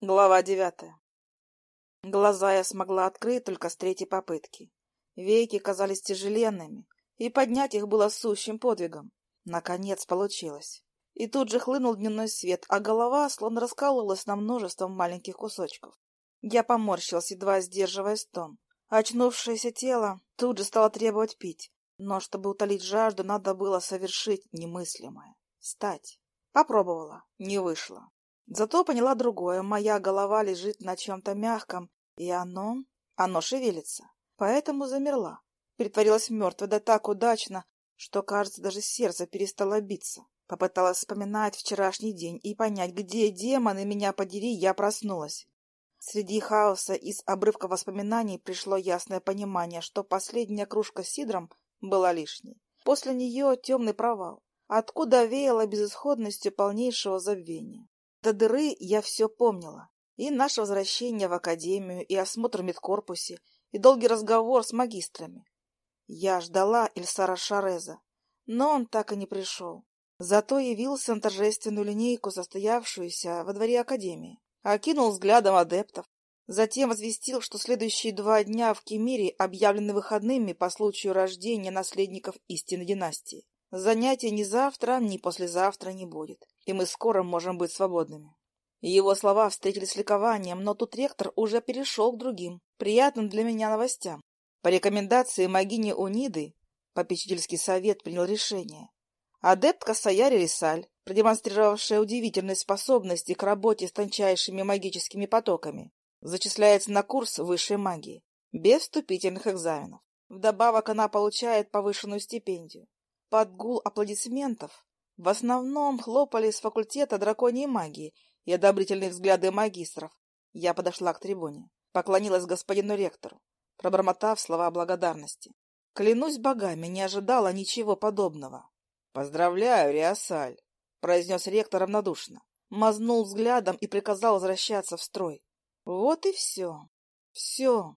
Глава девятая. Глаза я смогла открыть только с третьей попытки. Веки казались тяжеленными, и поднять их было сущим подвигом. Наконец получилось. И тут же хлынул дневной свет, а голова словно раскалывалась на множество маленьких кусочков. Я поморщилась, едва сдерживая стон. Очнувшееся тело тут же стало требовать пить, но чтобы утолить жажду, надо было совершить немыслимое — встать. Попробовала, не вышло. Зато поняла другое. Моя голова лежит на чем-то мягком, и оно... оно шевелится. Поэтому замерла. Притворилась мертвой, да так удачно, что, кажется, даже сердце перестало биться. Попыталась вспоминать вчерашний день и понять, где демоны меня подери, я проснулась. Среди хаоса из обрывка воспоминаний пришло ясное понимание, что последняя кружка с сидром была лишней. После нее темный провал, откуда веяло безысходностью полнейшего забвения. До дыры я все помнила. И наше возвращение в академию, и осмотр медкорпусе, и долгий разговор с магистрами. Я ждала Ильсара Шареза, но он так и не пришел. Зато явился на торжественную линейку, состоявшуюся во дворе академии. Окинул взглядом адептов. Затем возвестил, что следующие два дня в Кемире объявлены выходными по случаю рождения наследников истинной династии. Занятий ни завтра, ни послезавтра не будет, и мы скоро можем быть свободными. Его слова встретились ликованием, но тут ректор уже перешел к другим, приятным для меня новостям. По рекомендации магини Униды попечительский совет принял решение. Адептка Саяри Рисаль, продемонстрировавшая удивительные способности к работе с тончайшими магическими потоками, зачисляется на курс высшей магии, без вступительных экзаменов. Вдобавок она получает повышенную стипендию. Под гул аплодисментов в основном хлопали с факультета драконьей магии и одобрительные взгляды магистров. Я подошла к трибуне, поклонилась господину ректору, пробормотав слова благодарности. Клянусь богами, не ожидала ничего подобного. — Поздравляю, Риасаль, — произнес ректор равнодушно. Мазнул взглядом и приказал возвращаться в строй. Вот и все. Все.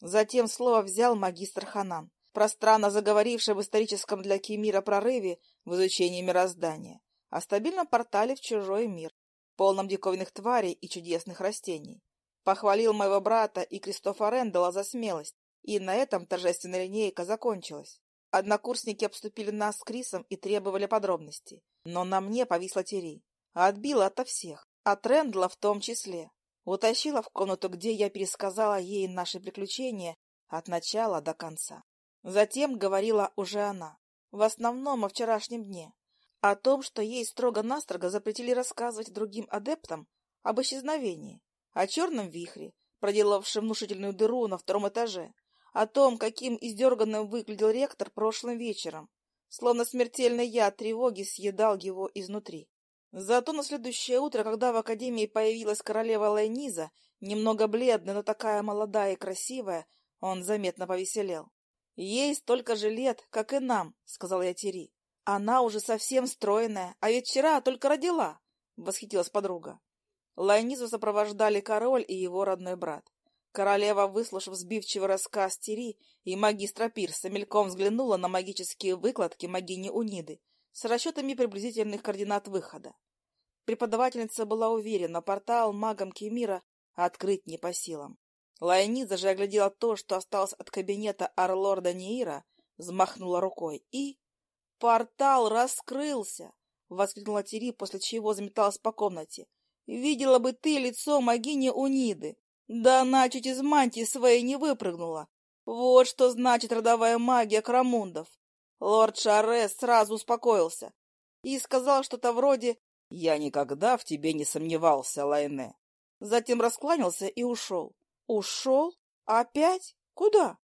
Затем слово взял магистр Ханан пространно заговоривший в историческом для Кемира прорыве в изучении мироздания, о стабильном портале в чужой мир, полном диковинных тварей и чудесных растений. Похвалил моего брата и Кристофа Рэндалла за смелость, и на этом торжественная линейка закончилась. Однокурсники обступили нас с Крисом и требовали подробностей, но на мне повисла Тери. Отбила ото всех, от Рэндла в том числе. Утащила в комнату, где я пересказала ей наши приключения от начала до конца. Затем говорила уже она, в основном о вчерашнем дне, о том, что ей строго-настрого запретили рассказывать другим адептам об исчезновении, о черном вихре, проделавшем внушительную дыру на втором этаже, о том, каким издерганным выглядел ректор прошлым вечером, словно смертельный яд тревоги съедал его изнутри. Зато на следующее утро, когда в академии появилась королева Лайниза, немного бледная, но такая молодая и красивая, он заметно повеселел. «Ей столько же лет, как и нам», — сказал я Тери. «Она уже совсем стройная, а ведь вчера только родила», — восхитилась подруга. Лайнизу сопровождали король и его родной брат. Королева, выслушав сбивчивый рассказ Тери и магистра Пирса, мельком взглянула на магические выкладки магини Униды с расчетами приблизительных координат выхода. Преподавательница была уверена, портал магам Кемира открыть не по силам. Лайниза же оглядела то, что осталось от кабинета Арлорда Неира, взмахнула рукой и... «Портал раскрылся!» — воскликнула Тири, после чего заметалась по комнате. «Видела бы ты лицо могини Униды! Да она чуть из мантии своей не выпрыгнула! Вот что значит родовая магия Крамундов!» Лорд Шарес сразу успокоился и сказал что-то вроде «Я никогда в тебе не сомневался, Лайне». Затем раскланялся и ушел. Ушел? Опять? Куда?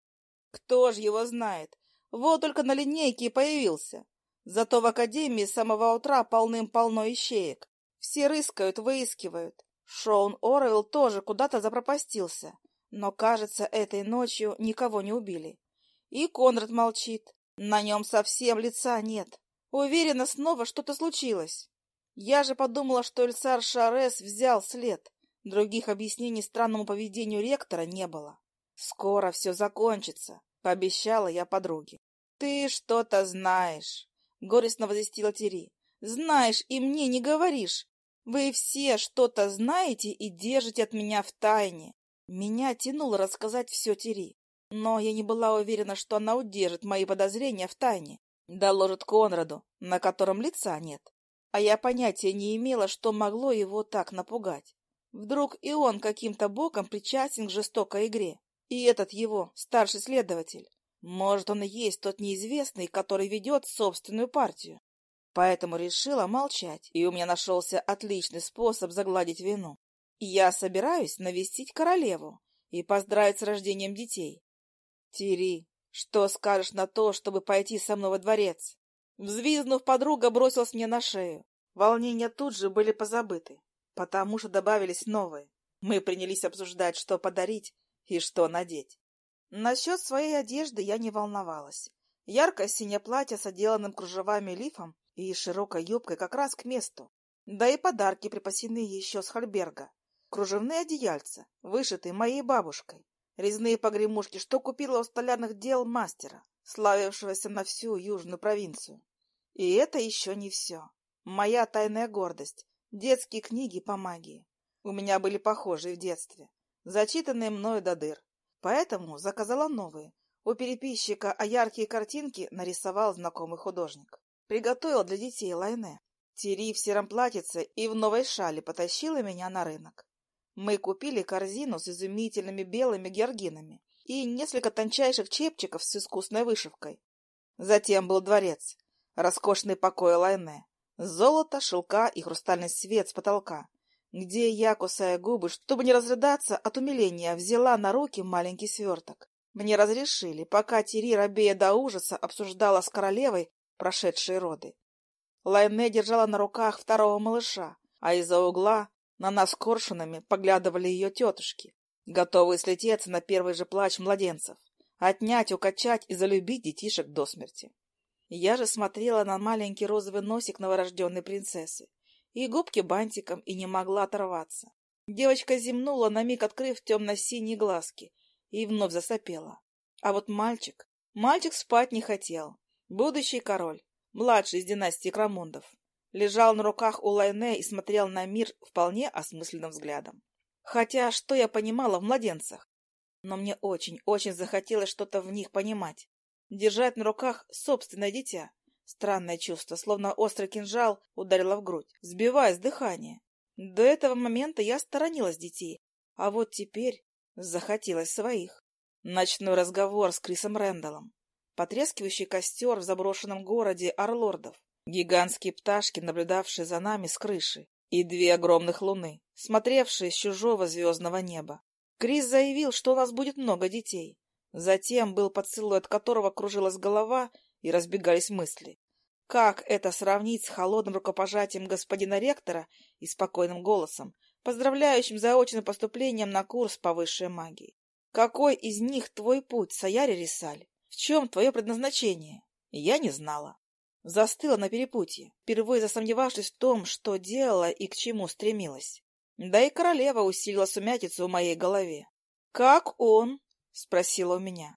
Кто ж его знает? Вот только на линейке и появился. Зато в академии с самого утра полным-полно ищеек. Все рыскают, выискивают. Шоун Оруэлл тоже куда-то запропастился. Но, кажется, этой ночью никого не убили. И Конрад молчит. На нем совсем лица нет. Уверена, снова что-то случилось. Я же подумала, что Эльсар Шарес взял след. Других объяснений странному поведению ректора не было. «Скоро все закончится», — пообещала я подруге. «Ты что-то знаешь», — горестно возвестила Тери. «Знаешь и мне не говоришь. Вы все что-то знаете и держите от меня в тайне. Меня тянуло рассказать все Тери, но я не была уверена, что она удержит мои подозрения в тайне, доложит Конраду, на котором лица нет. А я понятия не имела, что могло его так напугать. Вдруг и он каким-то боком причастен к жестокой игре. И этот его, старший следователь. Может, он и есть тот неизвестный, который ведет собственную партию. Поэтому решила молчать, и у меня нашелся отличный способ загладить вину. Я собираюсь навестить королеву и поздравить с рождением детей. Тири, что скажешь на то, чтобы пойти со мной во дворец? Взвизнув, подруга бросилась мне на шею. Волнения тут же были позабыты, потому что добавились новые. Мы принялись обсуждать, что подарить и что надеть. Насчет своей одежды я не волновалась. Яркое синее платье с отделанным кружевами лифом и широкой юбкой как раз к месту. Да и подарки припасены еще с Хальберга. Кружевные одеяльца, вышитые моей бабушкой. Резные погремушки, что купила у столярных дел мастера, славившегося на всю южную провинцию. И это еще не все. Моя тайная гордость — детские книги по магии. У меня были похожие в детстве, зачитанные мною до дыр. Поэтому заказала новые. У переписчика, а яркие картинки нарисовал знакомый художник. Приготовил для детей лайне. Тири в сером платьице и в новой шале потащила меня на рынок. Мы купили корзину с изумительными белыми георгинами и несколько тончайших чепчиков с искусной вышивкой. Затем был дворец, роскошный покой Лайне, золото, шелка и хрустальный свет с потолка, где я, кусая губы, чтобы не разрыдаться от умиления, взяла на руки маленький сверток. Мне разрешили, пока Тири, рабея до ужаса, обсуждала с королевой прошедшие роды. Лайне держала на руках второго малыша, а из-за угла на нас коршунами поглядывали ее тетушки, готовые слететься на первый же плач младенцев, отнять, укачать и залюбить детишек до смерти. Я же смотрела на маленький розовый носик новорожденной принцессы и губки бантиком и не могла оторваться. Девочка земнула, на миг открыв темно-синие глазки, и вновь засопела. А вот мальчик... Мальчик спать не хотел. Будущий король, младший из династии Крамундов, лежал на руках у Лайне и смотрел на мир вполне осмысленным взглядом. Хотя что я понимала в младенцах? Но мне очень-очень захотелось что-то в них понимать. Держать на руках собственное дитя. Странное чувство, словно острый кинжал ударило в грудь, сбивая с дыхания. До этого момента я сторонилась детей, а вот теперь захотелось своих. Ночной разговор с Крисом Рэндаллом. Потрескивающий костер в заброшенном городе Орлордов. Гигантские пташки, наблюдавшие за нами с крыши. И две огромных луны, смотревшие с чужого звездного неба. Крис заявил, что у нас будет много детей. Затем был поцелуй, от которого кружилась голова и разбегались мысли. Как это сравнить с холодным рукопожатием господина ректора и спокойным голосом, поздравляющим заочным поступлением на курс по высшей магии? Какой из них твой путь, Саяри Рисаль? В чем твое предназначение? Я не знала. Застыла на перепутье, впервые засомневавшись в том, что делала и к чему стремилась. Да и королева усилила сумятицу в моей голове. «Как он?» — спросила у меня.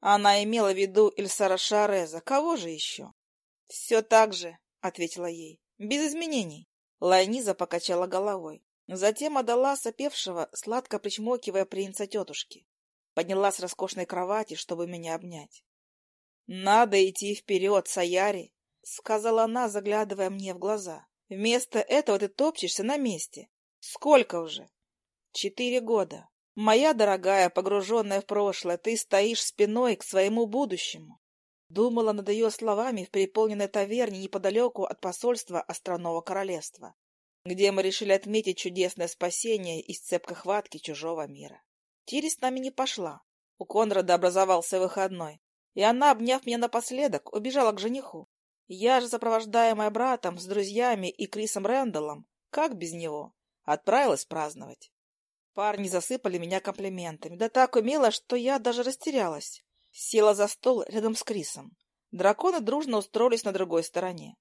Она имела в виду Ильсара Шареза. Кого же еще? — Все так же, — ответила ей, — без изменений. Лайниза покачала головой. Затем отдала сопевшего, сладко причмокивая принца тетушки. Подняла с роскошной кровати, чтобы меня обнять. — Надо идти вперед, Саяри, — сказала она, заглядывая мне в глаза. — Вместо этого ты топчешься на месте. Сколько уже? — Четыре года. Моя дорогая, погруженная в прошлое, ты стоишь спиной к своему будущему. Думала над ее словами в переполненной таверне неподалеку от посольства Островного Королевства, где мы решили отметить чудесное спасение из цепкой хватки чужого мира. Тири с нами не пошла. У Конрада образовался выходной, и она, обняв меня напоследок, убежала к жениху. Я же, сопровождаемая братом, с друзьями и Крисом Рэндаллом, как без него, отправилась праздновать. Парни засыпали меня комплиментами, да так умело, что я даже растерялась. Села за стол рядом с Крисом. Драконы дружно устроились на другой стороне.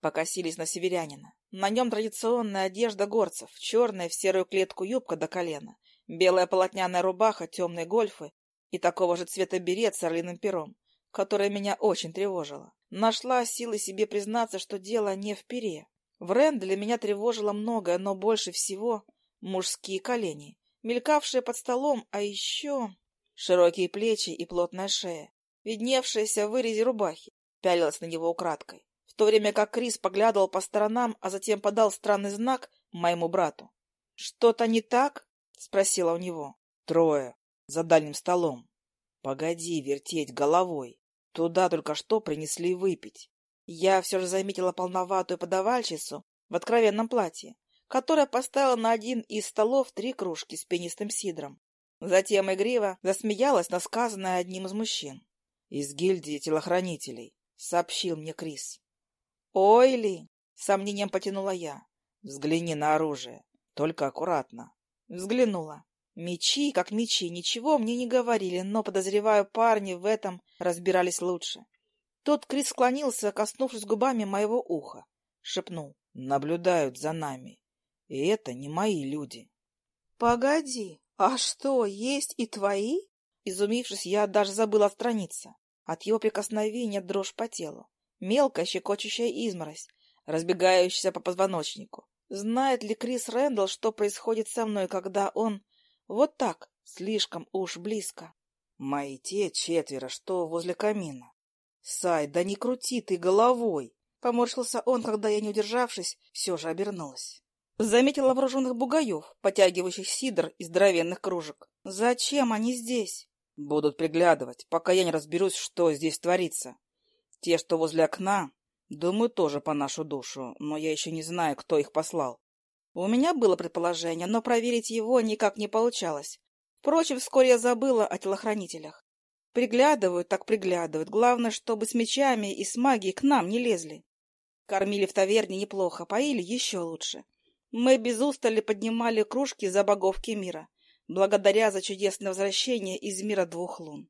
Покосились на северянина. На нем традиционная одежда горцев, черная в серую клетку юбка до колена, белая полотняная рубаха, темные гольфы и такого же цвета берет с орлиным пером, которая меня очень тревожила. Нашла силы себе признаться, что дело не в пере. В Ренделе меня тревожило многое, но больше всего мужские колени, мелькавшие под столом, а еще широкие плечи и плотная шея, видневшаяся в вырезе рубахи, пялилась на него украдкой, в то время как Крис поглядывал по сторонам, а затем подал странный знак моему брату. — Что-то не так? — спросила у него. — Трое, за дальним столом. Погоди вертеть головой. Туда только что принесли выпить. Я все же заметила полноватую подавальщицу в откровенном платье, которая поставила на один из столов три кружки с пенистым сидром. Затем игриво засмеялась на сказанное одним из мужчин. «Из гильдии телохранителей», — сообщил мне Крис. «Ой ли!» — сомнением потянула я. «Взгляни на оружие, только аккуратно». Взглянула. Мечи, как мечи, ничего мне не говорили, но, подозреваю, парни в этом разбирались лучше. Тот Крис склонился, коснувшись губами моего уха. Шепнул. Наблюдают за нами. И это не мои люди. Погоди, а что, есть и твои? Изумившись, я даже забыла отстраниться. От его прикосновения дрожь по телу. Мелкая щекочущая изморозь, разбегающаяся по позвоночнику. Знает ли Крис Рэндалл, что происходит со мной, когда он вот так, слишком уж близко. Мои те четверо, что возле камина. Сай, да не крути ты головой! Поморщился он, когда я, не удержавшись, все же обернулась. Заметила вооруженных бугаев, потягивающих сидр из здоровенных кружек. Зачем они здесь? Будут приглядывать, пока я не разберусь, что здесь творится. Те, что возле окна, думаю, тоже по нашу душу, но я еще не знаю, кто их послал. У меня было предположение, но проверить его никак не получалось. Впрочем, вскоре я забыла о телохранителях. Приглядывают, так приглядывают. Главное, чтобы с мечами и с магией к нам не лезли. Кормили в таверне неплохо, поили еще лучше. Мы без устали поднимали кружки за богов Кемира, благодаря за чудесное возвращение из мира двух лун.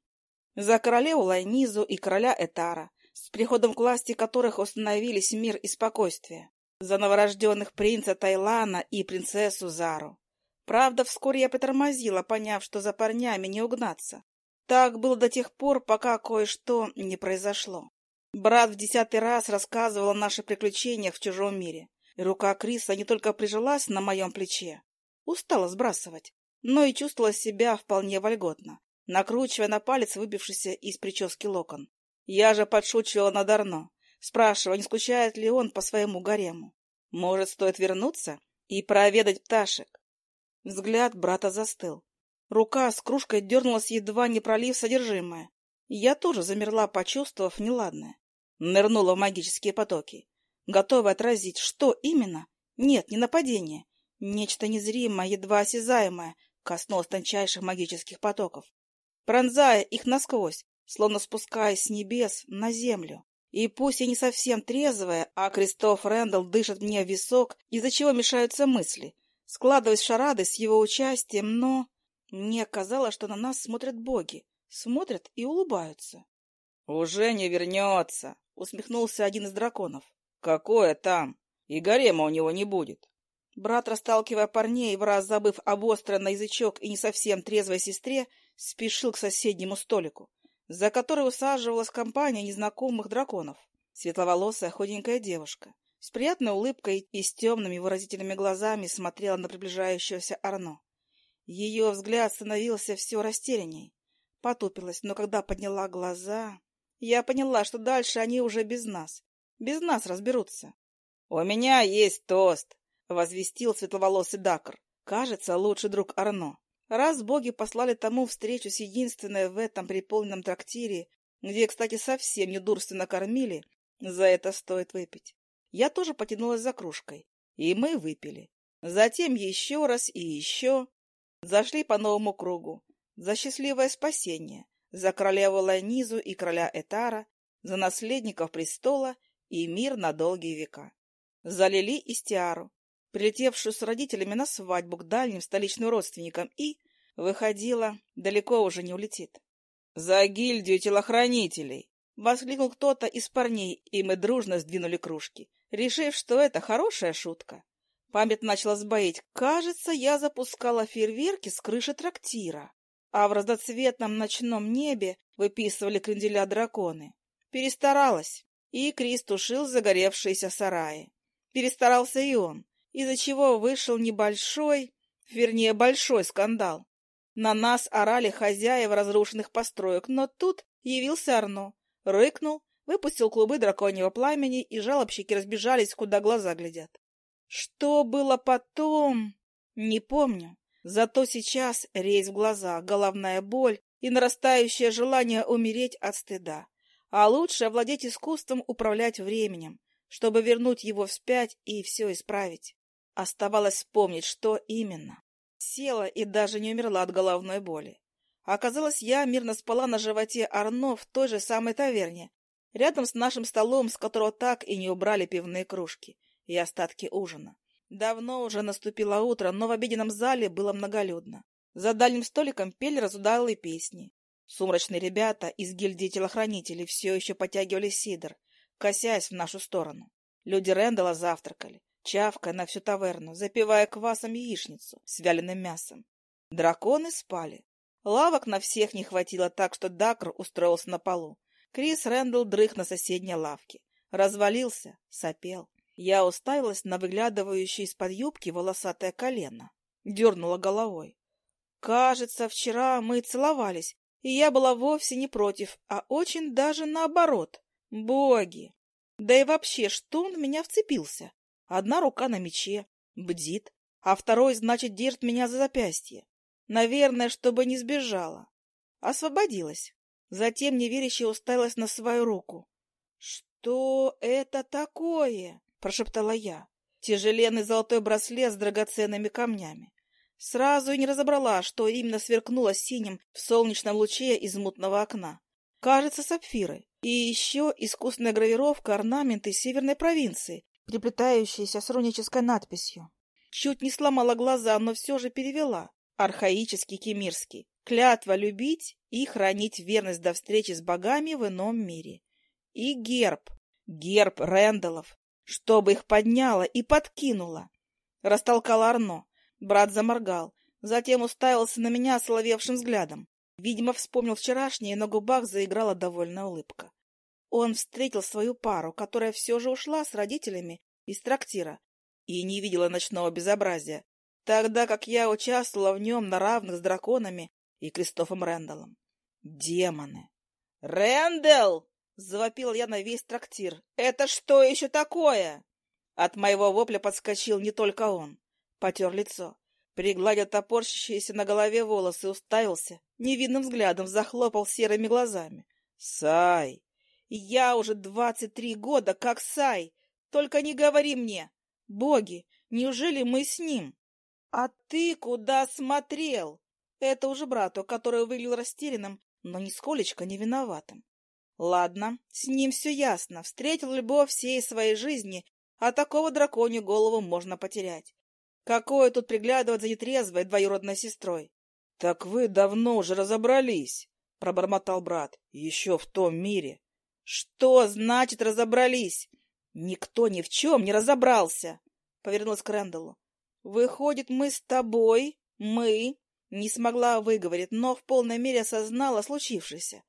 За королеву Лайнизу и короля Этара, с приходом к власти которых установились мир и спокойствие за новорожденных принца Тайлана и принцессу Зару. Правда, вскоре я притормозила, поняв, что за парнями не угнаться. Так было до тех пор, пока кое-что не произошло. Брат в десятый раз рассказывал о наших приключениях в чужом мире. Рука Криса не только прижилась на моем плече, устала сбрасывать, но и чувствовала себя вполне вольготно, накручивая на палец выбившийся из прически локон. Я же подшучивала над Арно, спрашивая, не скучает ли он по своему гарему. Может, стоит вернуться и проведать пташек? Взгляд брата застыл. Рука с кружкой дернулась, едва не пролив содержимое. Я тоже замерла, почувствовав неладное. Нырнула в магические потоки, готовая отразить, что именно. Нет, не нападение. Нечто незримое, едва осязаемое, коснулось тончайших магических потоков, пронзая их насквозь, словно спускаясь с небес на землю. И пусть я не совсем трезвая, а Кристоф Рэндалл дышит мне в висок, из-за чего мешаются мысли, складываясь шарады с его участием, но... Мне казалось, что на нас смотрят боги, смотрят и улыбаются. — Уже не вернется, — усмехнулся один из драконов. — Какое там? И гарема у него не будет. Брат, расталкивая парней, в раз забыв об остро на язычок и не совсем трезвой сестре, спешил к соседнему столику за которой усаживалась компания незнакомых драконов. Светловолосая худенькая девушка с приятной улыбкой и с темными выразительными глазами смотрела на приближающегося Арно. Ее взгляд становился все растерянней. Потупилась, но когда подняла глаза, я поняла, что дальше они уже без нас. Без нас разберутся. — У меня есть тост, — возвестил светловолосый Дакр. Кажется, лучший друг Арно. Раз боги послали тому встречу с единственной в этом переполненном трактире, где, кстати, совсем недурственно кормили, за это стоит выпить. Я тоже потянулась за кружкой, и мы выпили. Затем еще раз и еще. Зашли по новому кругу. За счастливое спасение, за королеву Лайнизу и короля Этара, за наследников престола и мир на долгие века. За Лили и Стиару, прилетевшую с родителями на свадьбу к дальним столичным родственникам и, выходила, далеко уже не улетит. «За гильдию телохранителей!» — воскликнул кто-то из парней, и мы дружно сдвинули кружки, решив, что это хорошая шутка. Память начала сбоить. Кажется, я запускала фейерверки с крыши трактира, а в разноцветном ночном небе выписывали кренделя драконы. Перестаралась, и Крис тушил загоревшиеся сараи. Перестарался и он, из-за чего вышел небольшой, вернее, большой скандал. На нас орали хозяева разрушенных построек, но тут явился Арно, рыкнул, выпустил клубы драконьего пламени, и жалобщики разбежались, куда глаза глядят. Что было потом, не помню. Зато сейчас резь в глазах, головная боль и нарастающее желание умереть от стыда. А лучше овладеть искусством управлять временем, чтобы вернуть его вспять и все исправить. Оставалось вспомнить, что именно. Села и даже не умерла от головной боли. Оказалось, я мирно спала на животе Арно в той же самой таверне, рядом с нашим столом, с которого так и не убрали пивные кружки и остатки ужина. Давно уже наступило утро, но в обеденном зале было многолюдно. За дальним столиком пели разудалые песни. Сумрачные ребята из гильдии телохранителей все еще потягивали сидр, косясь в нашу сторону. Люди Рэндала завтракали, чавкая на всю таверну, запивая квасом яичницу с вяленым мясом. Драконы спали. Лавок на всех не хватило так, что Дакр устроился на полу. Крис Рэндалл дрых на соседней лавке. Развалился, сопел. Я уставилась на выглядывающее из-под юбки волосатое колено. Дернула головой. Кажется, вчера мы целовались, и я была вовсе не против, а очень даже наоборот. Боги! Да и вообще, что он в меня вцепился? Одна рука на мече, бдит, а второй, значит, держит меня за запястье. Наверное, чтобы не сбежала. Освободилась. Затем неверяще уставилась на свою руку. «Что это такое?» — прошептала я. Тяжеленный золотой браслет с драгоценными камнями. Сразу и не разобрала, что именно сверкнуло синим в солнечном луче из мутного окна. Кажется, сапфиры. И еще искусная гравировка орнаменты северной провинции, приплетающиеся с рунической надписью. Чуть не сломала глаза, но все же перевела. Архаический кемирский. Клятва любить и хранить верность до встречи с богами в ином мире. И герб. Герб Рэндаллов. Чтобы их подняла и подкинула. Растолкал Арно. Брат заморгал. Затем уставился на меня соловевшим взглядом. Видимо, вспомнил вчерашнее, на губах заиграла довольная улыбка. Он встретил свою пару, которая все же ушла с родителями из трактира и не видела ночного безобразия, тогда как я участвовала в нем на равных с драконами и Кристофом Рэндаллом. Демоны! «Рэндалл!» — завопил я на весь трактир. «Это что еще такое?» От моего вопля подскочил не только он. Потер лицо. Пригладил топорщащиеся на голове волосы, уставился, невидным взглядом захлопал серыми глазами. «Сай! Я уже двадцать три года как Сай! Только не говори мне! Боги, неужели мы с ним?» «А ты куда смотрел?» Это уже брату, который выглядел растерянным, но нисколечко не виноватым. Ладно, с ним все ясно. Встретил любовь всей своей жизни, а такого драконью голову можно потерять. Какое тут приглядывать за нетрезвой двоюродной сестрой? — Так вы давно уже разобрались, — пробормотал брат, — еще в том мире. — Что значит разобрались? — Никто ни в чем не разобрался, — повернулась к Рэндаллу. — Выходит, мы с тобой, мы... Не смогла выговорить, но в полной мере осознала случившееся.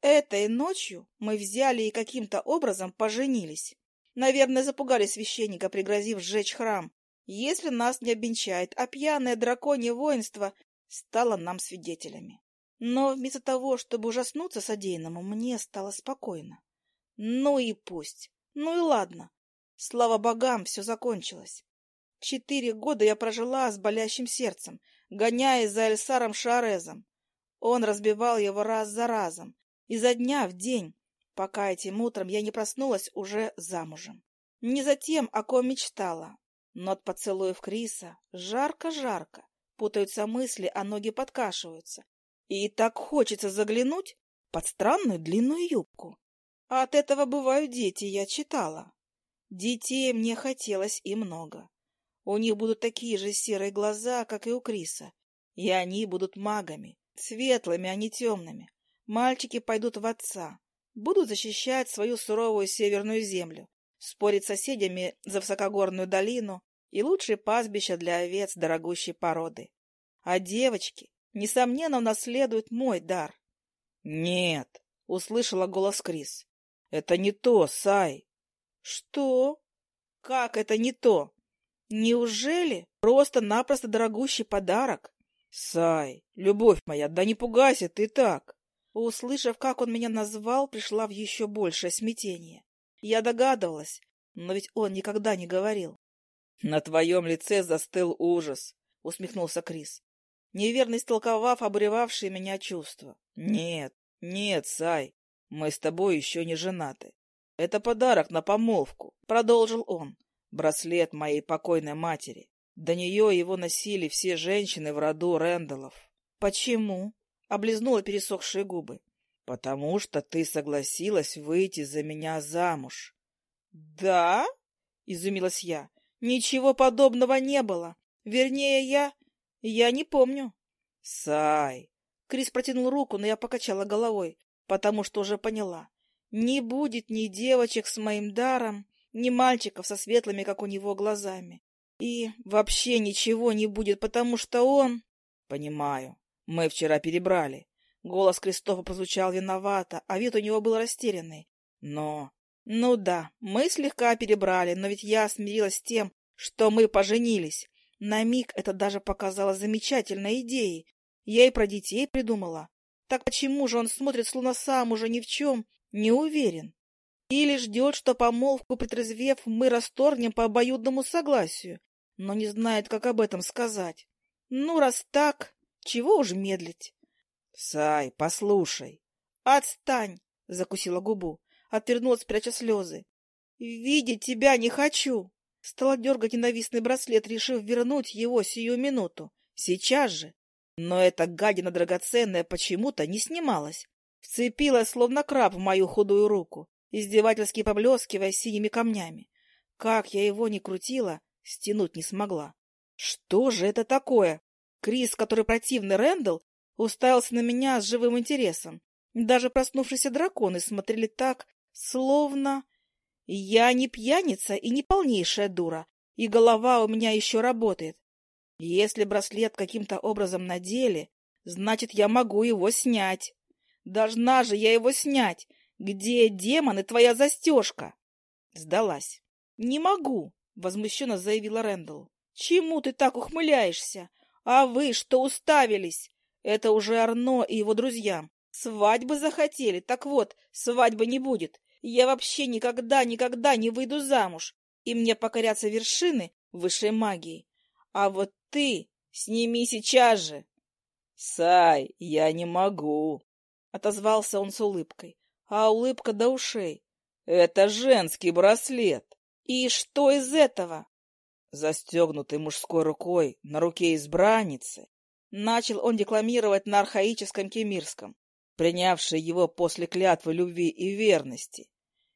Этой ночью мы взяли и каким-то образом поженились. Наверное, запугали священника, пригрозив сжечь храм если нас не обвенчает, а пьяное драконье воинство стало нам свидетелями. Но вместо того, чтобы ужаснуться содеянному, мне стало спокойно. Ну и пусть. Ну и ладно. Слава богам, все закончилось. Четыре года я прожила с болящим сердцем, гоняясь за Эльсаром Шарезом. Он разбивал его раз за разом, изо дня в день, пока этим утром я не проснулась уже замужем. Не за тем, о ком мечтала, но от поцелуев Криса жарко-жарко, путаются мысли, а ноги подкашиваются. И так хочется заглянуть под странную длинную юбку. А от этого бывают дети, я читала. Детей мне хотелось и много. У них будут такие же серые глаза, как и у Криса. И они будут магами, светлыми, а не темными. Мальчики пойдут в отца, будут защищать свою суровую северную землю, спорить с соседями за высокогорную долину и лучшее пастбище для овец дорогущей породы. А девочки, несомненно, унаследуют мой дар. — Нет, — услышала голос Крис. — Это не то, Сай. — Что? Как это не то? Неужели просто-напросто дорогущий подарок? Сай, любовь моя, да не пугайся ты так. Услышав, как он меня назвал, пришла в еще большее смятение. Я догадывалась, но ведь он никогда не говорил. — На твоем лице застыл ужас, — усмехнулся Крис, неверно истолковав обуревавшие меня чувства. — Нет, нет, Сай, мы с тобой еще не женаты. Это подарок на помолвку, — продолжил он. Браслет моей покойной матери. До нее его носили все женщины в роду Рэндаллов. — Почему? — облизнула пересохшие губы. — Потому что ты согласилась выйти за меня замуж. — Да? — изумилась я. — Ничего подобного не было. Вернее, я... я не помню. — Сай! Крис протянул руку, но я покачала головой, потому что уже поняла. Не будет ни девочек с моим даром, ни мальчиков со светлыми, как у него, глазами. И вообще ничего не будет, потому что он... Понимаю. Мы вчера перебрали. Голос Кристофа прозвучал виновато, а вид у него был растерянный. Но... Ну да, мы слегка перебрали, но ведь я смирилась с тем, что мы поженились. На миг это даже показалось замечательной идеей. Я и про детей придумала. Так почему же он смотрит, словно сам уже ни в чем не уверен? Или ждет, что помолвку притрезвев мы расторгнем по обоюдному согласию, но не знает, как об этом сказать. Ну, раз так, чего уж медлить? — Сай, послушай. — Отстань! — закусила губу, отвернулась, пряча слезы. — Видеть тебя не хочу! Стала дергать ненавистный браслет, решив вернуть его сию минуту. Сейчас же. Но эта гадина драгоценная почему-то не снималась. Вцепилась, словно краб, в мою худую руку, издевательски поблескивая синими камнями. Как я его ни крутила, стянуть не смогла. Что же это такое? Крис, который противный Рэндалл, уставился на меня с живым интересом. Даже проснувшиеся драконы смотрели так, словно... Я не пьяница и не полнейшая дура, и голова у меня еще работает. Если браслет каким-то образом надели, значит, я могу его снять. Должна же я его снять. Где, демоны, твоя застежка? Сдалась. Не могу, возмущенно заявила Рэндалл. Чему ты так ухмыляешься? А вы что уставились? Это уже Арно и его друзья. Свадьбы захотели. Так вот, свадьбы не будет. Я вообще никогда-никогда не выйду замуж, и мне покорятся вершины высшей магии. А вот ты сними сейчас же. — Сай, я не могу, — отозвался он с улыбкой, а улыбка до ушей. — Это женский браслет. — И что из этого? Застегнутый мужской рукой на руке избранницы, начал он декламировать на архаическом кемирском, принявший его после клятвы любви и верности,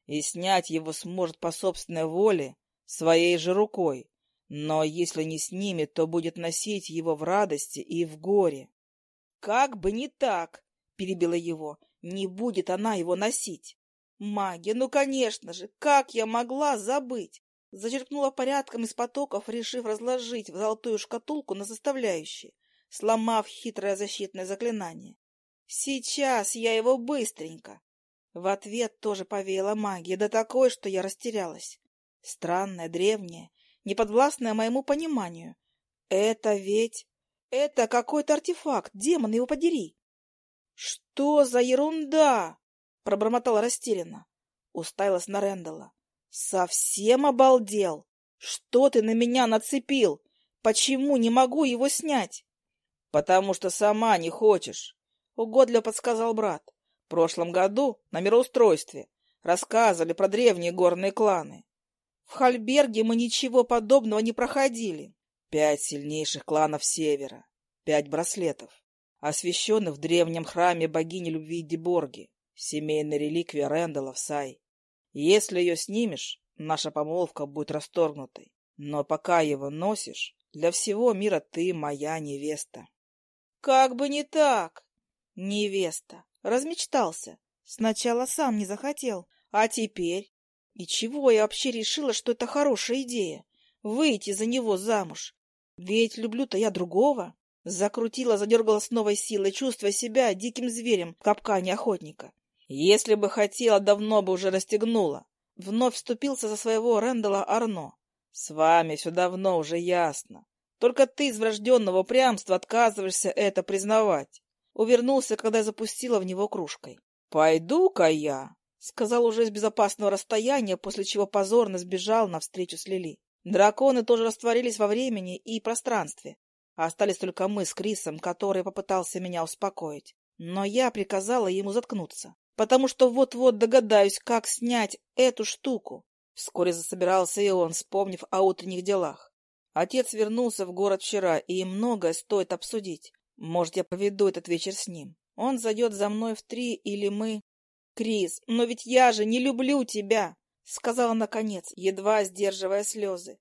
и снять его сможет по собственной воле своей же рукой, но если не снимет, то будет носить его в радости и в горе. — Как бы не так, — перебила его, — не будет она его носить. Магия, ну, конечно же, как я могла забыть? Зачерпнула порядком из потоков, решив разложить в золотую шкатулку на составляющие, сломав хитрое защитное заклинание. Сейчас я его быстренько. В ответ тоже повеяла магия, да такой, что я растерялась. Странная, древняя, неподвластная моему пониманию. Это ведь... Это какой-то артефакт, демон его подери. — Что за ерунда? — пробормотала растерянно. Уставилась на Рэндала. — Совсем обалдел? Что ты на меня нацепил? Почему не могу его снять? — Потому что сама не хочешь, — угодливо подсказал брат. — В прошлом году на мироустройстве рассказывали про древние горные кланы. В Хальберге мы ничего подобного не проходили. Пять сильнейших кланов Севера, пять браслетов, освященных в древнем храме богини любви Деборги, семейная реликвия Рэндалла в Сай. Если ее снимешь, наша помолвка будет расторгнутой. Но пока его носишь, для всего мира ты моя невеста. Как бы не так! Невеста. Размечтался. Сначала сам не захотел, а теперь и чего я вообще решила, что это хорошая идея? Выйти за него замуж. Ведь люблю-то я другого. Закрутила, задергала с новой силой, чувствуя себя диким зверем в капкане охотника. Если бы хотела, давно бы уже расстегнула. вновь вступился за своего Рэндала Арно. С вами все давно уже ясно. Только ты из врожденного упрямства отказываешься это признавать. Увернулся, когда я запустила в него кружкой. «Пойду-ка я», — сказал уже из безопасного расстояния, после чего позорно сбежал навстречу с Лили. Драконы тоже растворились во времени и пространстве. Остались только мы с Крисом, который попытался меня успокоить. Но я приказала ему заткнуться, потому что вот-вот догадаюсь, как снять эту штуку. Вскоре засобирался и он, вспомнив о утренних делах. Отец вернулся в город вчера, и многое стоит обсудить. Может, я поведу этот вечер с ним. Он зайдет за мной в три, или мы... Крис, но ведь я же не люблю тебя, сказала наконец, едва сдерживая слезы.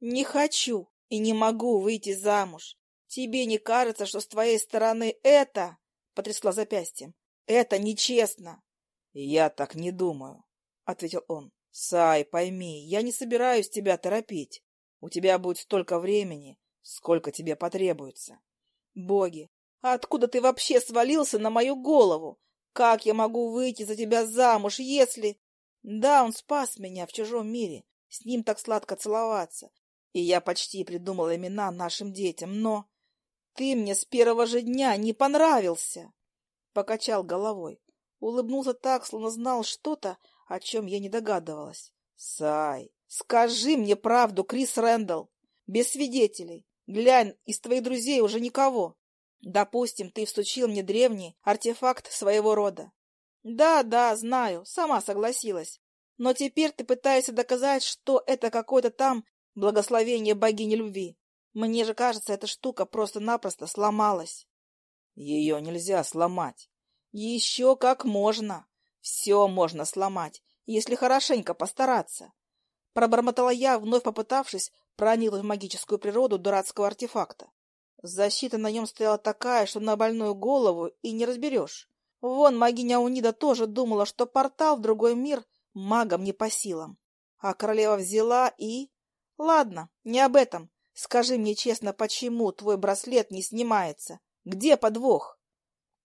Не хочу и не могу выйти замуж. Тебе не кажется, что с твоей стороны это... Потрясла запястьем. Это нечестно. Я так не думаю, ответил он. Сай, пойми, я не собираюсь тебя торопить. У тебя будет столько времени, сколько тебе потребуется. Боги, откуда ты вообще свалился на мою голову? Как я могу выйти за тебя замуж, если... Да, он спас меня в чужом мире, с ним так сладко целоваться. И я почти придумала имена нашим детям, но... Ты мне с первого же дня не понравился. Покачал головой. Улыбнулся так, словно знал что-то, о чем я не догадывалась. Сай, скажи мне правду, Крис Рэндалл. Без свидетелей. Глянь, из твоих друзей уже никого. Допустим, ты всучил мне древний артефакт своего рода. Да, да, знаю, сама согласилась. Но теперь ты пытаешься доказать, что это какое-то там благословение богини любви. Мне же кажется, эта штука просто-напросто сломалась. Ее нельзя сломать. Еще как можно. Все можно сломать, если хорошенько постараться. Пробормотала я, вновь попытавшись проникнуть в магическую природу дурацкого артефакта. Защита на нем стояла такая, что на больную голову и не разберешь. Вон магиня Унида тоже думала, что портал в другой мир магам не по силам. А королева взяла и... Ладно, не об этом. Скажи мне честно, почему твой браслет не снимается? Где подвох?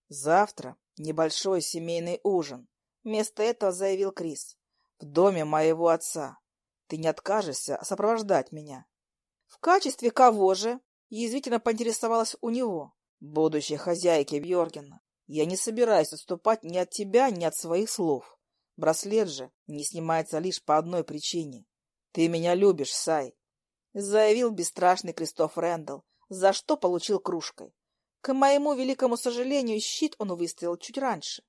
Завтра небольшой семейный ужин. Вместо этого заявил Крис. В доме моего отца. Ты не откажешься сопровождать меня? В качестве кого же? Язвительно поинтересовалась у него. Будущей хозяйки Бьоргена. Я не собираюсь отступать ни от тебя, ни от своих слов. Браслет же не снимается лишь по одной причине. Ты меня любишь, Сай. Заявил бесстрашный Кристоф Рэндалл, за что получил кружкой. К моему великому сожалению, щит он выставил чуть раньше.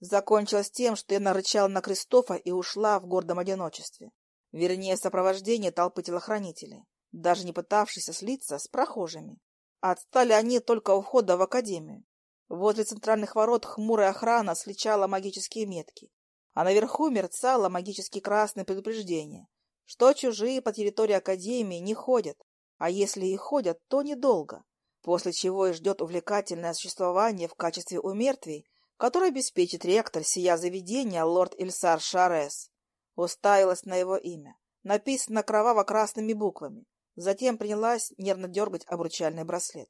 Закончилось тем, что я нарычала на Кристофа и ушла в гордом одиночестве. Вернее, сопровождение толпы телохранителей даже не пытавшийся слиться с прохожими. Отстали они только у входа в академию. Возле центральных ворот хмурая охрана сличала магические метки, а наверху мерцало магически красное предупреждение, что чужие по территории академии не ходят, а если и ходят, то недолго, после чего и ждет увлекательное существование в качестве умертвий, которое обеспечит ректор сия заведения лорд Ильсар Шарес. Уставилась на его имя, написано кроваво-красными буквами. Затем принялась нервно дергать обручальный браслет.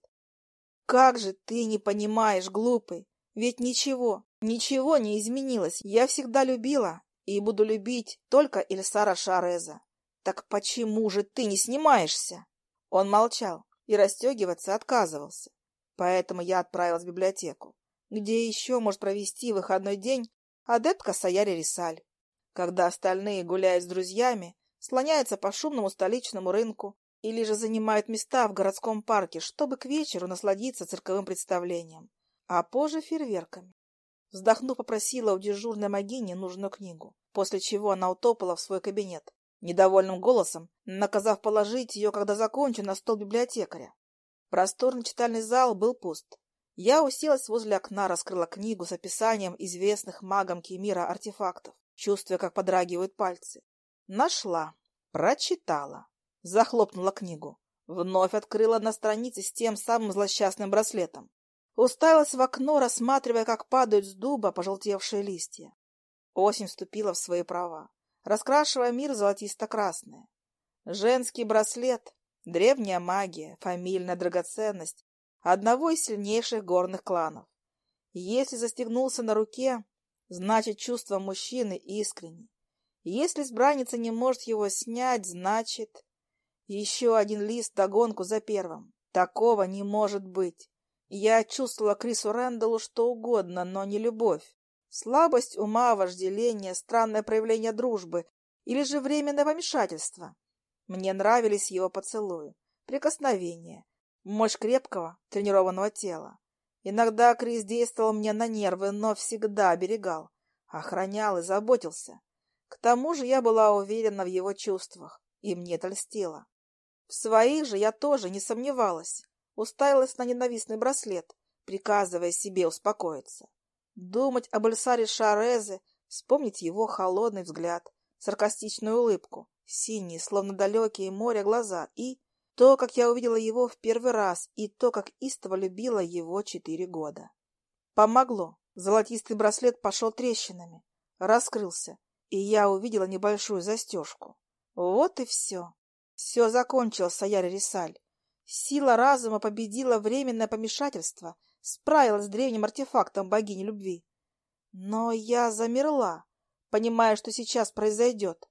«Как же ты не понимаешь, глупый! Ведь ничего, ничего не изменилось. Я всегда любила и буду любить только Ильсара Шареза. Так почему же ты не снимаешься?» Он молчал и расстегиваться отказывался. Поэтому я отправилась в библиотеку, где еще может провести выходной день адептка Саяри Рисаль. Когда остальные гуляют с друзьями, слоняются по шумному столичному рынку или же занимают места в городском парке, чтобы к вечеру насладиться цирковым представлением, а позже фейерверками. Вздохнув, попросила у дежурной могини нужную книгу, после чего она утопала в свой кабинет, недовольным голосом, наказав положить ее, когда закончу, на стол библиотекаря. Просторный читальный зал был пуст. Я уселась возле окна, раскрыла книгу с описанием известных магам Кемира артефактов, чувствуя, как подрагивают пальцы. Нашла, прочитала. Захлопнула книгу. Вновь открыла на странице с тем самым злосчастным браслетом. Уставилась в окно, рассматривая, как падают с дуба пожелтевшие листья. Осень вступила в свои права, раскрашивая мир золотисто-красное. Женский браслет, древняя магия, фамильная драгоценность одного из сильнейших горных кланов. Если застегнулся на руке, значит чувство мужчины искренне. Если избранница не может его снять, значит... Еще один лист догонку за первым. Такого не может быть. Я чувствовала Крису Рэндаллу что угодно, но не любовь. Слабость ума, вожделение, странное проявление дружбы или же временное помешательство. Мне нравились его поцелуи, прикосновения, мощь крепкого, тренированного тела. Иногда Крис действовал мне на нервы, но всегда оберегал, охранял и заботился. К тому же я была уверена в его чувствах, и мне это льстило. В своих же я тоже не сомневалась, уставилась на ненавистный браслет, приказывая себе успокоиться. Думать об Эльсаре Шарезе, вспомнить его холодный взгляд, саркастичную улыбку, синие, словно далекие море глаза и то, как я увидела его в первый раз, и то, как истово любила его четыре года. Помогло. Золотистый браслет пошел трещинами, раскрылся, и я увидела небольшую застежку. Вот и все. Все закончилось, Саяри Рисаль. Сила разума победила временное помешательство, справилась с древним артефактом богини любви. Но я замерла, понимая, что сейчас произойдет.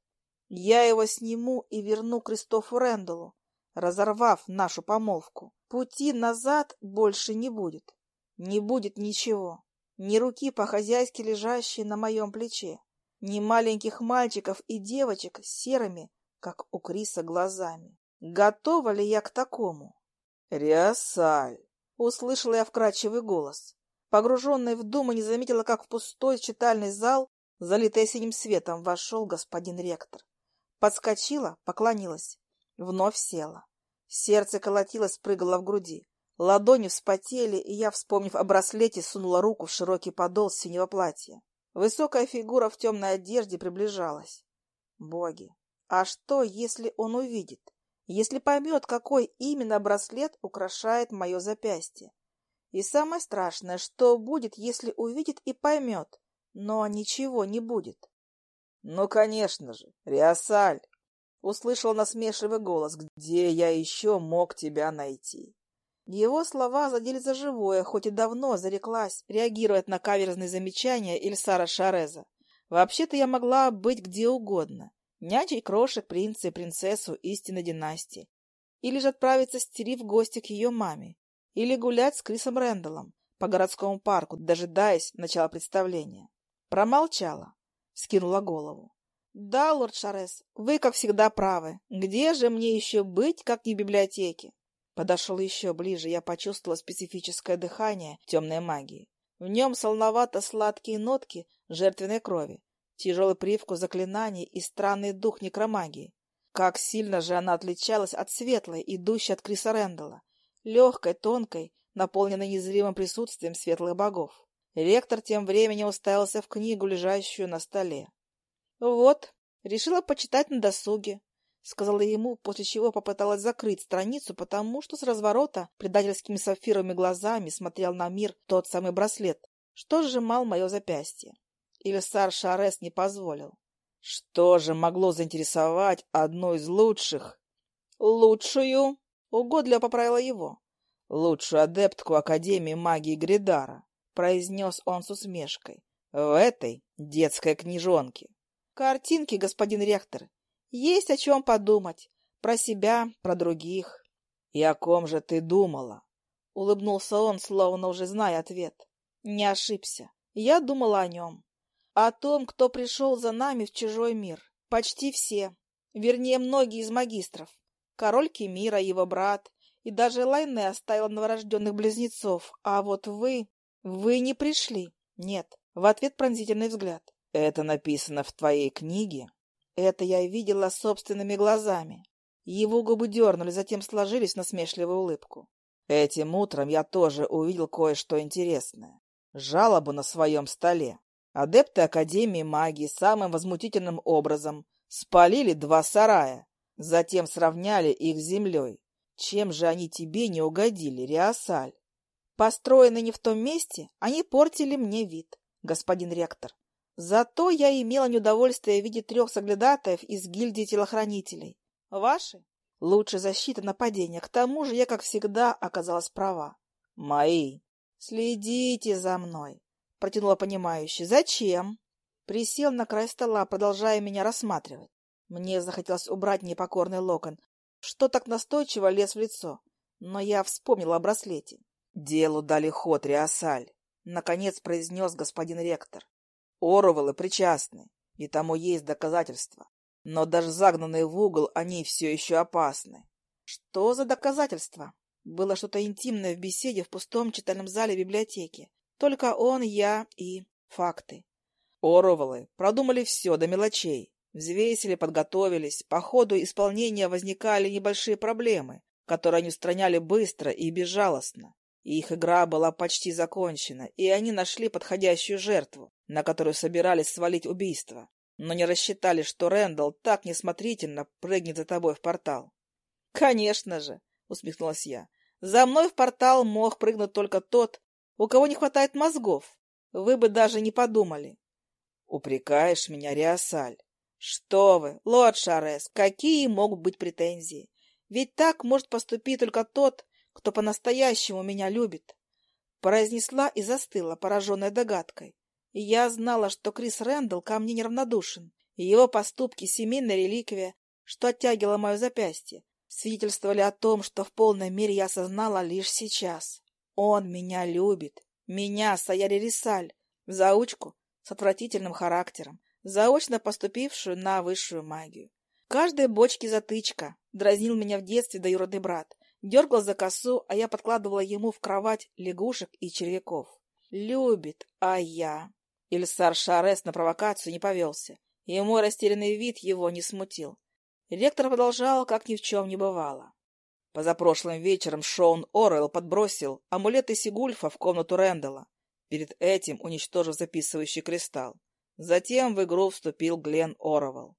Я его сниму и верну Кристофу Рэндаллу, разорвав нашу помолвку. Пути назад больше не будет. Не будет ничего. Ни руки по-хозяйски лежащие на моем плече, ни маленьких мальчиков и девочек с серыми, как у Криса, глазами. Готова ли я к такому? «Риасаль!» — услышала я вкрадчивый голос. Погруженная в думы, не заметила, как в пустой читальный зал, залитый синим светом, вошел господин ректор. Подскочила, поклонилась. Вновь села. Сердце колотилось, прыгало в груди. Ладони вспотели, и я, вспомнив о браслете, сунула руку в широкий подол синего платья. Высокая фигура в темной одежде приближалась. Боги, а что, если он увидит? Если поймет, какой именно браслет украшает мое запястье? И самое страшное, что будет, если увидит и поймет, но ничего не будет. — Ну, конечно же, Риасаль! — услышал насмешливый голос. — Где я еще мог тебя найти? Его слова задели за живое, хоть и давно зареклась реагировать на каверзные замечания Ильсара Шареза. Вообще-то я могла быть где угодно нянчить крошек принца и принцессу истинной династии, или же отправиться с Тири в гости к ее маме, или гулять с Крисом Рэндаллом по городскому парку, дожидаясь начала представления. Промолчала, скинула голову. «Да, лорд Шарес, вы, как всегда, правы. Где же мне еще быть, как не в библиотеке?» Подошел еще ближе, я почувствовала специфическое дыхание темной магии. В нем солоновато-сладкие нотки жертвенной крови, тяжелый привкус заклинаний и странный дух некромагии. Как сильно же она отличалась от светлой, идущей от Криса Рэндалла, легкой, тонкой, наполненной незримым присутствием светлых богов. Ректор тем временем уставился в книгу, лежащую на столе. «Вот, решила почитать на досуге», — сказала ему, после чего попыталась закрыть страницу, потому что с разворота предательскими сапфировыми глазами смотрел на мир тот самый браслет, что сжимал мое запястье. Ильсар Шарес не позволил. Что же могло заинтересовать одну из лучших? Лучшую? Угодливо поправила его. Лучшую адептку Академии магии Гридара, произнес он с усмешкой. В этой детской книжонке. Картинки, господин ректор. Есть о чем подумать. Про себя, про других. И о ком же ты думала? Улыбнулся он, словно уже зная ответ. Не ошибся. Я думала о нем. О том, кто пришел за нами в чужой мир. Почти все. Вернее, многие из магистров. Король Кемира, его брат. И даже Лайне оставил новорожденных близнецов. А вот вы... Вы не пришли. Нет. В ответ пронзительный взгляд. Это написано в твоей книге? Это я видела собственными глазами. Его губы дернули, затем сложились в насмешливую улыбку. Этим утром я тоже увидел кое-что интересное. Жалобу на своем столе. Адепты Академии магии самым возмутительным образом спалили два сарая, затем сравняли их с землей. Чем же они тебе не угодили, Риасаль? Построенные не в том месте, они портили мне вид, господин ректор. Зато я имела неудовольствие видеть трех соглядатаев из гильдии телохранителей. Ваши? Лучше защита нападения. К тому же я, как всегда, оказалась права. Мои. Следите за мной протянула понимающе. «Зачем?» Присел на край стола, продолжая меня рассматривать. Мне захотелось убрать непокорный локон, что так настойчиво лез в лицо. Но я вспомнила о браслете. «Делу дали ход, Риасаль», — наконец произнес господин ректор. «Оровеллы причастны, и тому есть доказательства. Но даже загнанные в угол, они все еще опасны». «Что за доказательства?» Было что-то интимное в беседе в пустом читальном зале библиотеки. Только он, я и факты. Оровеллы продумали все до мелочей. Взвесили, подготовились. По ходу исполнения возникали небольшие проблемы, которые они устраняли быстро и безжалостно. Их игра была почти закончена, и они нашли подходящую жертву, на которую собирались свалить убийство. Но не рассчитали, что Рэндалл так несмотрительно прыгнет за тобой в портал. «Конечно же!» — усмехнулась я. «За мной в портал мог прыгнуть только тот, у кого не хватает мозгов. Вы бы даже не подумали». «Упрекаешь меня, Риасаль?» «Что вы, лорд Шарес, какие могут быть претензии? Ведь так может поступить только тот, кто по-настоящему меня любит. Произнесла и застыла, пораженная догадкой. И я знала, что Крис Рэндалл ко мне неравнодушен, и его поступки — семейная реликвия, что оттягивало мое запястье, свидетельствовали о том, что в полной мере я осознала лишь сейчас. Он меня любит. Меня, Саяри Рисаль, заучку с отвратительным характером, заочно поступившую на высшую магию. Каждой бочке затычка дразнил меня в детстве двоюродный брат, Дергал за косу, а я подкладывала ему в кровать лягушек и червяков. Любит, а я... Ильсар Шарес на провокацию не повелся, и мой растерянный вид его не смутил. Ректор продолжал, как ни в чем не бывало. Позапрошлым вечером Шоун Орел подбросил амулеты Сигульфа в комнату Рэндала, перед этим уничтожив записывающий кристалл. Затем в игру вступил Глен Оровал.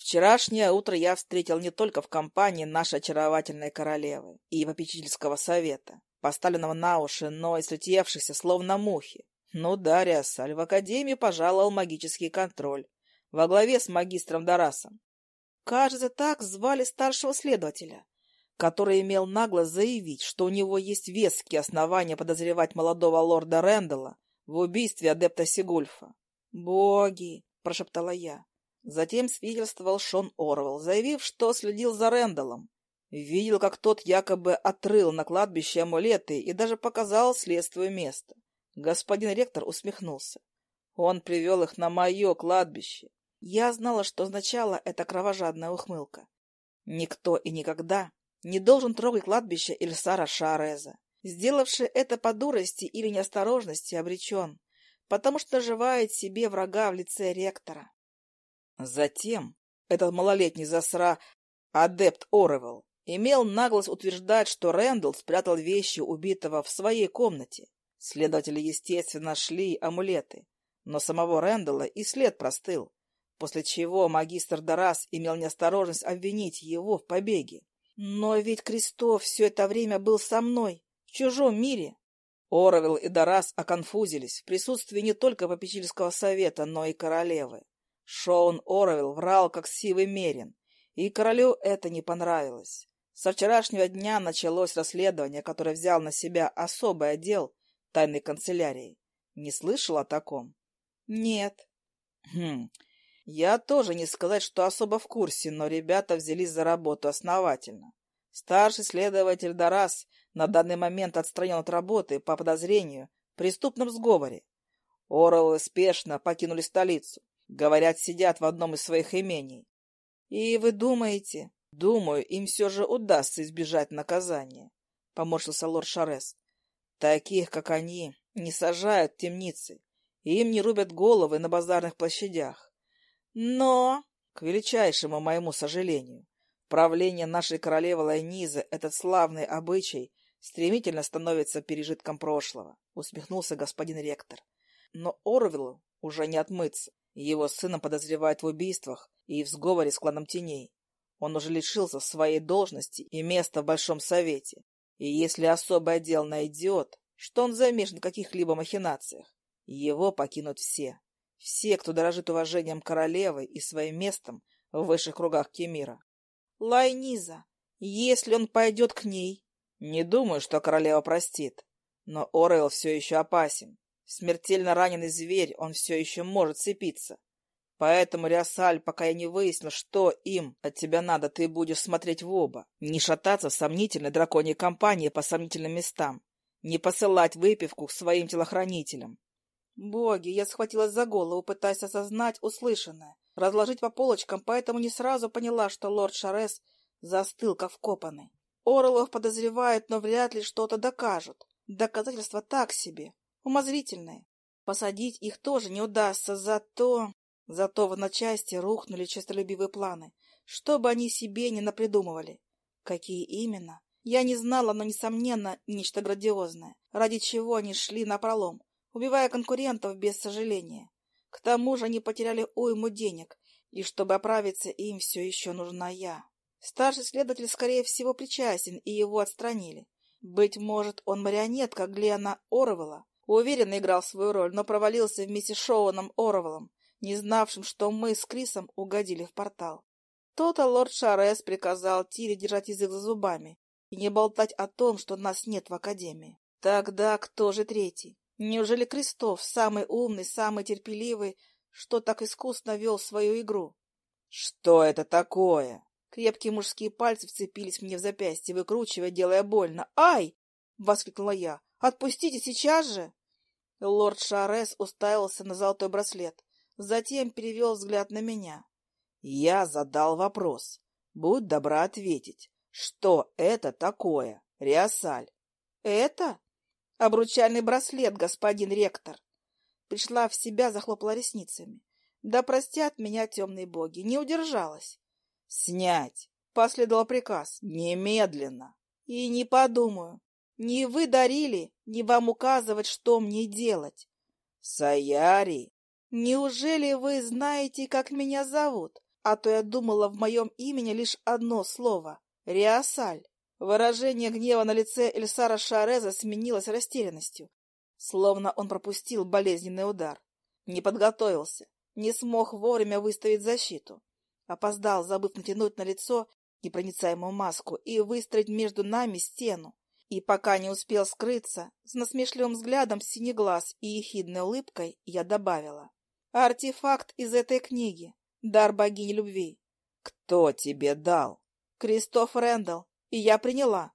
Вчерашнее утро я встретил не только в компании нашей очаровательной королевы и попечительского совета, поставленного на уши, но и слетевшихся, словно мухи. Ну да, Риасаль, в академию пожаловал магический контроль во главе с магистром Дарасом. Кажется, так звали старшего следователя, который имел наглость заявить, что у него есть веские основания подозревать молодого лорда Рэндалла в убийстве адепта Сигульфа. «Боги!» — прошептала я. Затем свидетельствовал Шон Орвелл, заявив, что следил за Рэндаллом. Видел, как тот якобы отрыл на кладбище амулеты и даже показал следствию место. Господин ректор усмехнулся. Он привел их на мое кладбище. Я знала, что означала эта кровожадная ухмылка. Никто и никогда не должен трогать кладбище Ильсара Шареза. Сделавший это по дурости или неосторожности обречен, потому что наживает себе врага в лице ректора. Затем этот малолетний засра адепт Оревел имел наглость утверждать, что Рэндалл спрятал вещи убитого в своей комнате. Следователи, естественно, шли амулеты, но самого Рэндалла и след простыл, после чего магистр Дарас имел неосторожность обвинить его в побеге. Но ведь Крестов все это время был со мной, в чужом мире. Оровел и Дарас оконфузились в присутствии не только попечительского совета, но и королевы. Шоун Оровилл врал, как сивый мерин, и королю это не понравилось. Со вчерашнего дня началось расследование, которое взял на себя особый отдел тайной канцелярии. Не слышал о таком? Нет. Хм, я тоже не сказать, что особо в курсе, но ребята взялись за работу основательно. Старший следователь Дарас на данный момент отстранен от работы по подозрению в преступном сговоре. Оровы спешно покинули столицу. Говорят, сидят в одном из своих имений. И вы думаете... Думаю, им все же удастся избежать наказания, — поморщился лорд Шарес. Таких, как они, не сажают в темницы, и им не рубят головы на базарных площадях. Но, к величайшему моему сожалению, правление нашей королевы Лайнизы, этот славный обычай, стремительно становится пережитком прошлого, — усмехнулся господин ректор. Но Орвиллу уже не отмыться. Его сына подозревают в убийствах и в сговоре с кланом теней. Он уже лишился своей должности и места в Большом Совете. И если особый отдел найдет, что он замешан в каких-либо махинациях, его покинут все. Все, кто дорожит уважением королевы и своим местом в высших кругах Кемира. Лайниза, если он пойдет к ней... Не думаю, что королева простит. Но Орел все еще опасен. Смертельно раненый зверь, он все еще может цепиться. Поэтому, Риасаль, пока я не выяснил, что им от тебя надо, ты будешь смотреть в оба. Не шататься в сомнительной драконьей компании по сомнительным местам. Не посылать выпивку к своим телохранителям. Боги, я схватилась за голову, пытаясь осознать услышанное, разложить по полочкам, поэтому не сразу поняла, что лорд Шарес застыл, как вкопанный. Орлов подозревает, но вряд ли что-то докажут. Доказательства так себе, умозрительные. Посадить их тоже не удастся, зато... Зато в одночасье рухнули честолюбивые планы, что бы они себе не напридумывали. Какие именно? Я не знала, но, несомненно, нечто грандиозное, ради чего они шли на пролом, убивая конкурентов без сожаления. К тому же они потеряли уйму денег, и чтобы оправиться, им все еще нужна я. Старший следователь, скорее всего, причастен, и его отстранили. Быть может, он марионетка Глена Оровелла. Уверенно играл свою роль, но провалился вместе с Шоуном Оровеллом, не знавшим, что мы с Крисом угодили в портал. То-то лорд Шарес приказал Тире держать язык за зубами и не болтать о том, что нас нет в Академии. Тогда кто же третий? Неужели Крестов, самый умный, самый терпеливый, что так искусно вел свою игру? — Что это такое? Крепкие мужские пальцы вцепились мне в запястье, выкручивая, делая больно. «Ай!» — воскликнула я. «Отпустите сейчас же!» Лорд Шарес уставился на золотой браслет, затем перевел взгляд на меня. Я задал вопрос. Будь добра ответить, что это такое, Риасаль? Это? Обручальный браслет, господин ректор. Пришла в себя, захлопала ресницами. Да простят меня темные боги, не удержалась. «Снять!» — последовал приказ. «Немедленно!» «И не подумаю. Не вы дарили, не вам указывать, что мне делать». «Саяри!» «Неужели вы знаете, как меня зовут? А то я думала в моем имени лишь одно слово — Риасаль». Выражение гнева на лице Эльсара Шареза сменилось растерянностью, словно он пропустил болезненный удар. Не подготовился, не смог вовремя выставить защиту. Опоздал, забыв натянуть на лицо непроницаемую маску и выстроить между нами стену. И пока не успел скрыться, с насмешливым взглядом синеглаз и ехидной улыбкой я добавила. Артефакт из этой книги. Дар богини любви. Кто тебе дал? Кристоф Рэндалл. И я приняла.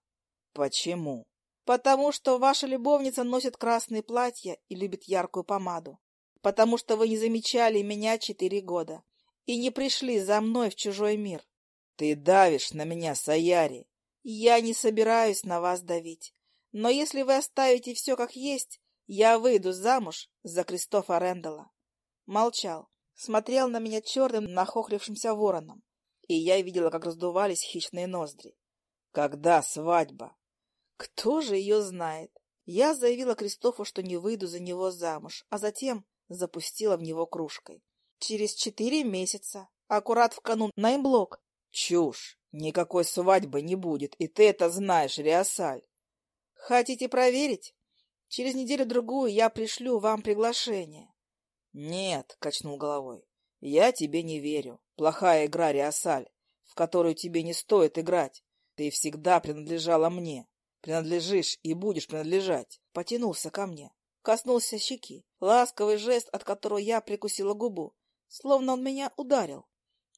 Почему? Потому что ваша любовница носит красные платья и любит яркую помаду. Потому что вы не замечали меня четыре года и не пришли за мной в чужой мир. Ты давишь на меня, Саяри. Я не собираюсь на вас давить. Но если вы оставите все как есть, я выйду замуж за Кристофа Рэндалла. Молчал, смотрел на меня черным нахохлившимся вороном, и я видела, как раздувались хищные ноздри. Когда свадьба? Кто же ее знает? Я заявила Кристофу, что не выйду за него замуж, а затем запустила в него кружкой. Через четыре месяца. Аккурат в канун наймблок. Чушь. Никакой свадьбы не будет, и ты это знаешь, Риасаль. Хотите проверить? Через неделю-другую я пришлю вам приглашение. Нет, качнул головой. Я тебе не верю. Плохая игра, Риасаль, в которую тебе не стоит играть. Ты всегда принадлежала мне. Принадлежишь и будешь принадлежать. Потянулся ко мне. Коснулся щеки. Ласковый жест, от которого я прикусила губу словно он меня ударил.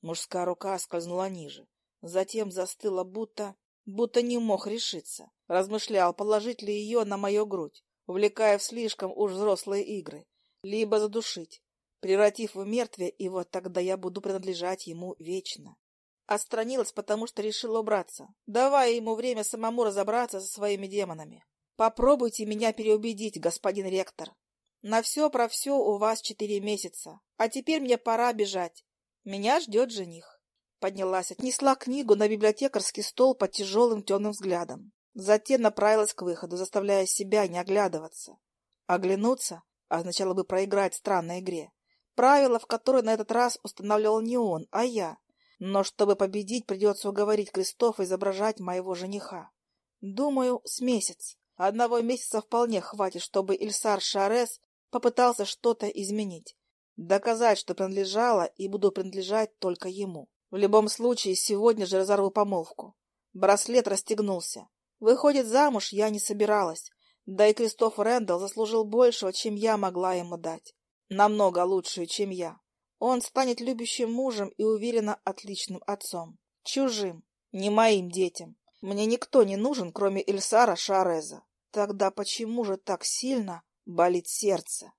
Мужская рука скользнула ниже, затем застыла, будто... будто не мог решиться. Размышлял, положить ли ее на мою грудь, увлекая в слишком уж взрослые игры, либо задушить, превратив в мертвие, и вот тогда я буду принадлежать ему вечно. Отстранилась, потому что решила убраться, давая ему время самому разобраться со своими демонами. Попробуйте меня переубедить, господин ректор. На все про все у вас четыре месяца, а теперь мне пора бежать. Меня ждет жених. Поднялась, отнесла книгу на библиотекарский стол под тяжелым темным взглядом. Затем направилась к выходу, заставляя себя не оглядываться. Оглянуться означало бы проиграть странной игре. Правила, в которой на этот раз устанавливал не он, а я. Но чтобы победить, придется уговорить Крестов изображать моего жениха. Думаю, с месяц. Одного месяца вполне хватит, чтобы Ильсар Шарес Попытался что-то изменить. Доказать, что принадлежала и буду принадлежать только ему. В любом случае, сегодня же разорву помолвку. Браслет расстегнулся. Выходит, замуж я не собиралась. Да и Кристоф Рэндалл заслужил большего, чем я могла ему дать. Намного лучшую, чем я. Он станет любящим мужем и уверенно отличным отцом. Чужим, не моим детям. Мне никто не нужен, кроме Эльсара Шареза. Тогда почему же так сильно болит сердце?